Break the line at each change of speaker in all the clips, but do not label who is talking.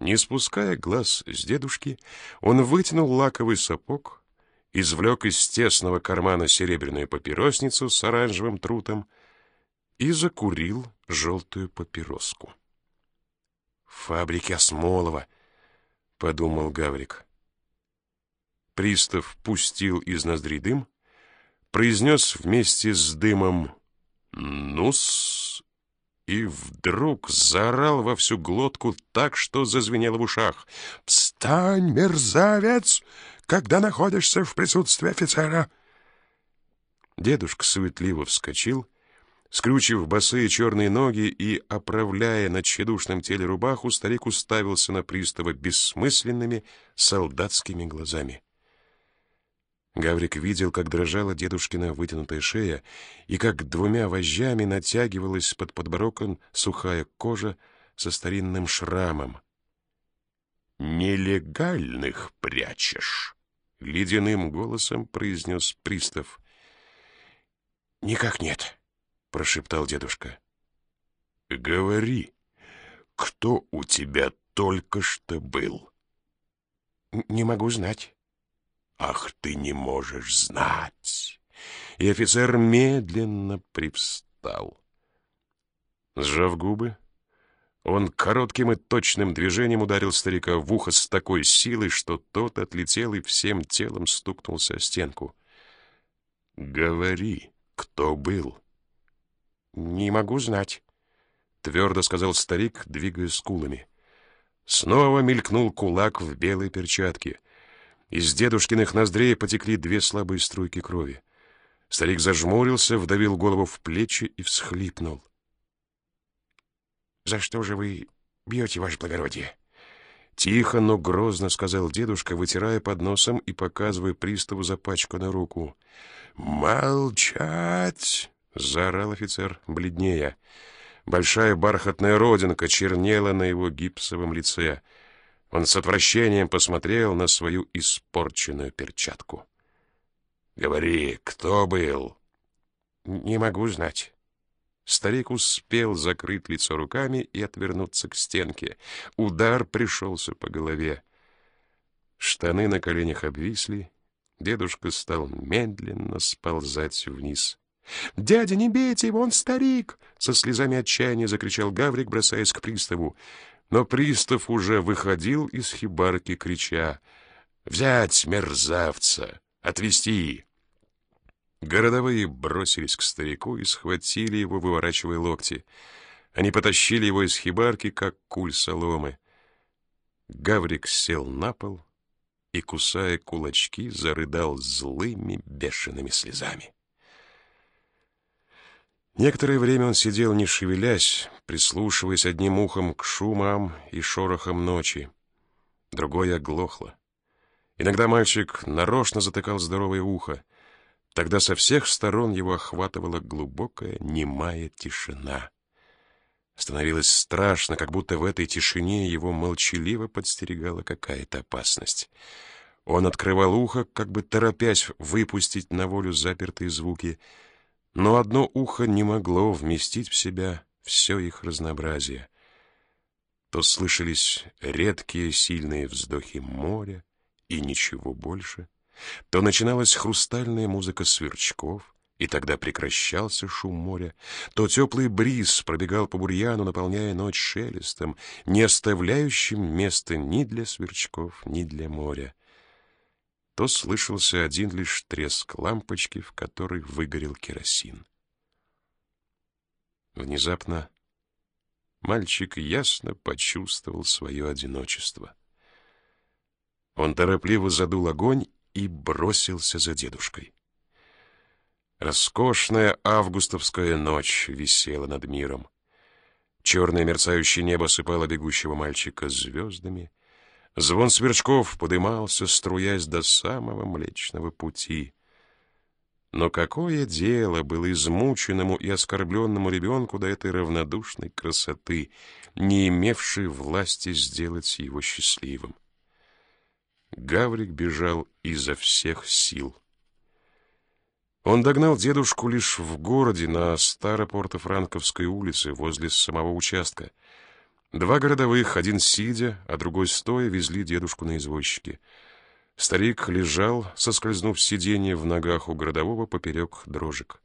Не спуская глаз с дедушки, он вытянул лаковый сапог, извлек из тесного кармана серебряную папиросницу с оранжевым трутом и закурил желтую папироску. «Фабрики Осмолова», — подумал Гаврик. Пристав пустил из ноздри дым, произнес вместе с дымом «Ну-с», и вдруг заорал во всю глотку так, что зазвенело в ушах. «Встань, мерзавец, когда находишься в присутствии офицера!» Дедушка суетливо вскочил, скрючив босые черные ноги и, оправляя на тщедушном теле рубаху, старик уставился на пристава бессмысленными солдатскими глазами. Гаврик видел, как дрожала дедушкина вытянутая шея, и как двумя вожжами натягивалась под подбороком сухая кожа со старинным шрамом. «Нелегальных прячешь!» — ледяным голосом произнес пристав. «Никак нет», — прошептал дедушка. «Говори, кто у тебя только что был?» «Не могу знать». Ах, ты не можешь знать. И офицер медленно привстал. Сжав губы, он коротким и точным движением ударил старика в ухо с такой силой, что тот отлетел и всем телом стукнулся о стенку. «Говори, кто был?» «Не могу знать», — твердо сказал старик, двигая скулами. Снова мелькнул кулак в белой перчатке — из дедушкиных ноздрей потекли две слабые струйки крови. Старик зажмурился, вдавил голову в плечи и всхлипнул. «За что же вы бьете, ваше благородие?» Тихо, но грозно сказал дедушка, вытирая под носом и показывая приставу запачканную руку. «Молчать!» — заорал офицер, бледнее. Большая бархатная родинка чернела на его гипсовом лице — он с отвращением посмотрел на свою испорченную перчатку. «Говори, кто был?» «Не могу знать». Старик успел закрыть лицо руками и отвернуться к стенке. Удар пришелся по голове. Штаны на коленях обвисли. Дедушка стал медленно сползать вниз. «Дядя, не бейте его, он старик!» Со слезами отчаяния закричал Гаврик, бросаясь к приставу. Но пристав уже выходил из хибарки, крича «Взять мерзавца! Отвезти!» Городовые бросились к старику и схватили его, выворачивая локти. Они потащили его из хибарки, как куль соломы. Гаврик сел на пол и, кусая кулачки, зарыдал злыми бешеными слезами. Некоторое время он сидел, не шевелясь, прислушиваясь одним ухом к шумам и шорохам ночи. Другое оглохло. Иногда мальчик нарочно затыкал здоровое ухо. Тогда со всех сторон его охватывала глубокая, немая тишина. Становилось страшно, как будто в этой тишине его молчаливо подстерегала какая-то опасность. Он открывал ухо, как бы торопясь выпустить на волю запертые звуки — но одно ухо не могло вместить в себя все их разнообразие. То слышались редкие сильные вздохи моря и ничего больше, то начиналась хрустальная музыка сверчков, и тогда прекращался шум моря, то теплый бриз пробегал по бурьяну, наполняя ночь шелестом, не оставляющим места ни для сверчков, ни для моря то слышался один лишь треск лампочки, в которой выгорел керосин. Внезапно мальчик ясно почувствовал свое одиночество. Он торопливо задул огонь и бросился за дедушкой. Роскошная августовская ночь висела над миром. Черное мерцающее небо сыпало бегущего мальчика звездами, Звон сверчков подымался, струясь до самого Млечного Пути. Но какое дело было измученному и оскорбленному ребенку до этой равнодушной красоты, не имевшей власти сделать его счастливым? Гаврик бежал изо всех сил. Он догнал дедушку лишь в городе на Старопорто-Франковской улице возле самого участка. Два городовых, один сидя, а другой стоя, везли дедушку на извозчике. Старик лежал, соскользнув с сиденья в ногах у городового поперек дрожек.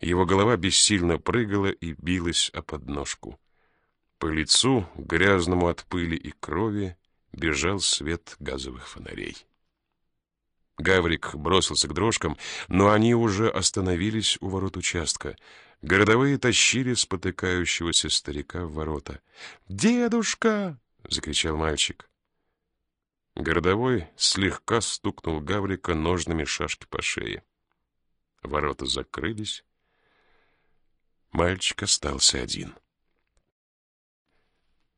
Его голова бессильно прыгала и билась о подножку. По лицу, грязному от пыли и крови, бежал свет газовых фонарей. Гаврик бросился к дрожкам, но они уже остановились у ворот участка. Городовые тащили спотыкающегося старика в ворота. «Дедушка!» — закричал мальчик. Городовой слегка стукнул Гаврика ножными шашки по шее. Ворота закрылись. Мальчик остался один.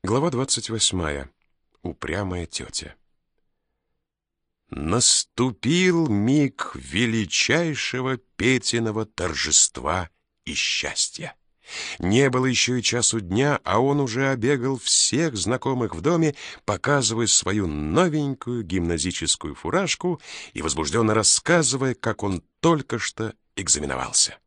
Глава двадцать восьмая. Упрямая тетя. Наступил миг величайшего Петиного торжества и счастья. Не было еще и часу дня, а он уже обегал всех знакомых в доме, показывая свою новенькую гимназическую фуражку и возбужденно рассказывая, как он только что экзаменовался.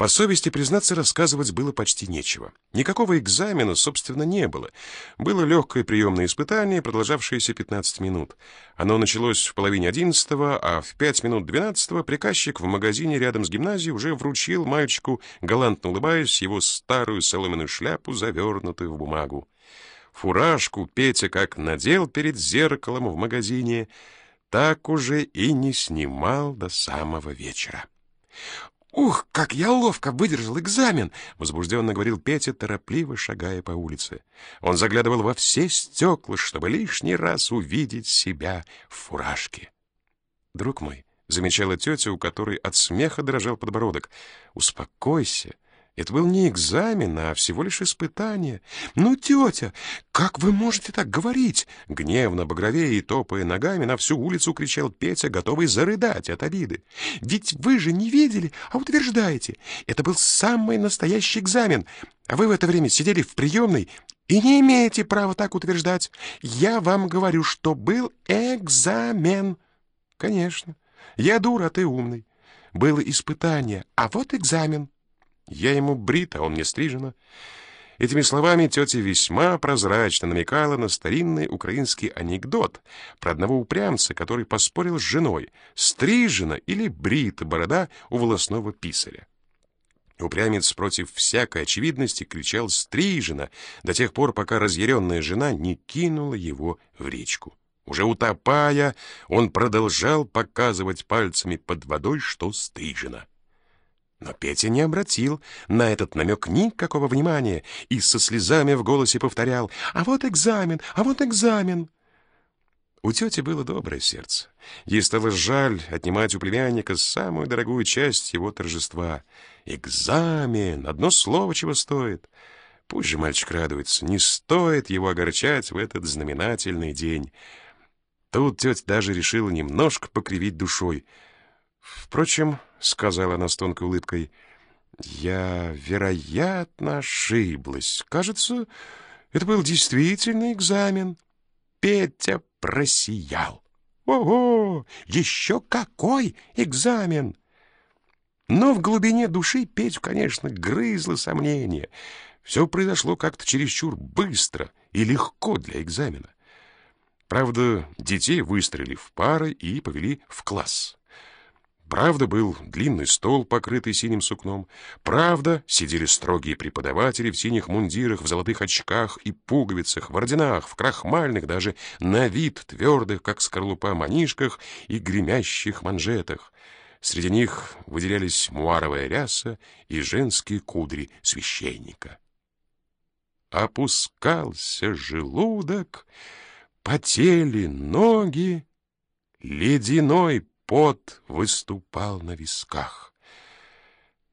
По совести, признаться, рассказывать было почти нечего. Никакого экзамена, собственно, не было. Было легкое приемное испытание, продолжавшееся 15 минут. Оно началось в половине одиннадцатого, а в пять минут двенадцатого приказчик в магазине рядом с гимназией уже вручил мальчику, галантно улыбаясь, его старую соломенную шляпу, завернутую в бумагу. Фуражку Петя как надел перед зеркалом в магазине, так уже и не снимал до самого вечера. «Ух, как я ловко выдержал экзамен!» — возбужденно говорил Петя, торопливо шагая по улице. Он заглядывал во все стекла, чтобы лишний раз увидеть себя в фуражке. «Друг мой», — замечала тетя, у которой от смеха дрожал подбородок, — «успокойся, это был не экзамен, а всего лишь испытание. «Ну, тетя, как вы можете так говорить?» Гневно, багровее и топая ногами, на всю улицу кричал Петя, готовый зарыдать от обиды. «Ведь вы же не видели, а утверждаете. Это был самый настоящий экзамен, а вы в это время сидели в приемной и не имеете права так утверждать. Я вам говорю, что был экзамен». «Конечно. Я дура, а ты умный. Было испытание, а вот экзамен». Я ему брит, а он мне стрижена. Этими словами тетя весьма прозрачно намекала на старинный украинский анекдот про одного упрямца, который поспорил с женой, стрижена или брита борода у волосного писаря. Упрямец против всякой очевидности кричал «стрижена» до тех пор, пока разъяренная жена не кинула его в речку. Уже утопая, он продолжал показывать пальцами под водой, что стрижена. Но Петя не обратил на этот намек никакого внимания и со слезами в голосе повторял «А вот экзамен! А вот экзамен!» У тети было доброе сердце. Ей стало жаль отнимать у племянника самую дорогую часть его торжества. Экзамен! Одно слово чего стоит. Пусть же мальчик радуется, не стоит его огорчать в этот знаменательный день. Тут тетя даже решила немножко покривить душой — Впрочем, — сказала она с тонкой улыбкой, — я, вероятно, ошиблась. Кажется, это был действительно экзамен. Петя просиял. Ого! Еще какой экзамен! Но в глубине души Петю, конечно, грызло сомнение. Все произошло как-то чересчур быстро и легко для экзамена. Правда, детей выстроили в пары и повели в класс. Правда, был длинный стол, покрытый синим сукном. Правда, сидели строгие преподаватели в синих мундирах, в золотых очках и пуговицах, в орденах, в крахмальных, даже на вид твердых, как скорлупа, манишках и гремящих манжетах. Среди них выделялись муаровая ряса и женские кудри священника. Опускался желудок, потели ноги, ледяной пот выступал на висках.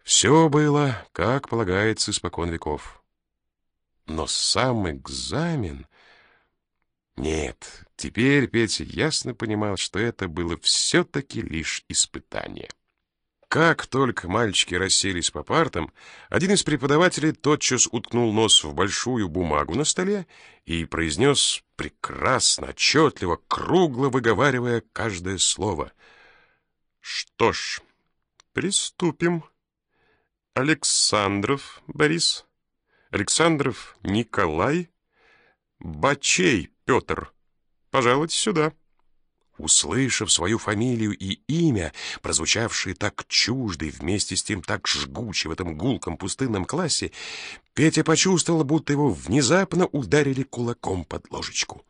Все было, как полагается, испокон веков. Но сам экзамен... Нет, теперь Петя ясно понимал, что это было все-таки лишь испытание. Как только мальчики расселись по партам, один из преподавателей тотчас уткнул нос в большую бумагу на столе и произнес прекрасно, отчетливо, кругло выговаривая каждое слово — что ж, приступим. Александров Борис, Александров Николай, Бачей Петр. Пожалуйте сюда». Услышав свою фамилию и имя, прозвучавшие так чуждо и вместе с тем так жгуче в этом гулком пустынном классе, Петя почувствовал, будто его внезапно ударили кулаком под ложечку.